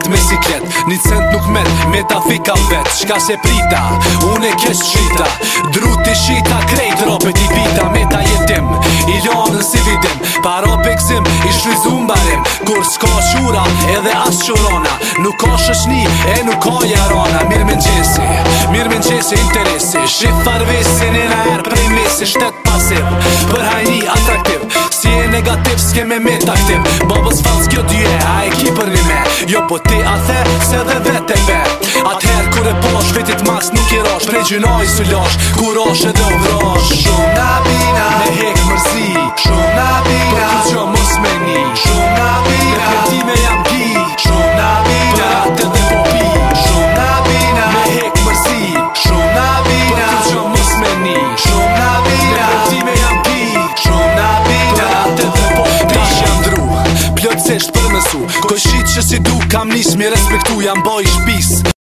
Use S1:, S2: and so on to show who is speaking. S1: vet me siklet Një cent nuk met me ta fika vet Shka se prita, unë e kjesht shita Dru shita, krejt ropet i vita Me ta jetim, i lonën si vidim Pa rop këzim, i shri zumbarim Kur s'ka shura, edhe as qurona Nuk ka shëshni, e nuk ka jarona Mirë me në gjesi, mirë me në gjesi interesi Shifar vesin e në erë Shtetë ke me me ta Babës falës kjo dy e, a e ki për një me Jo po ti a the, se dhe dhe te pe Atëherë kër e posh, vetit maks nuk i rosh Prej gjinoj së lash, ku rosh e do u rosh kërcesht për mesu Koj shqit që si
S2: du kam nis Mi respektu jam boj shpis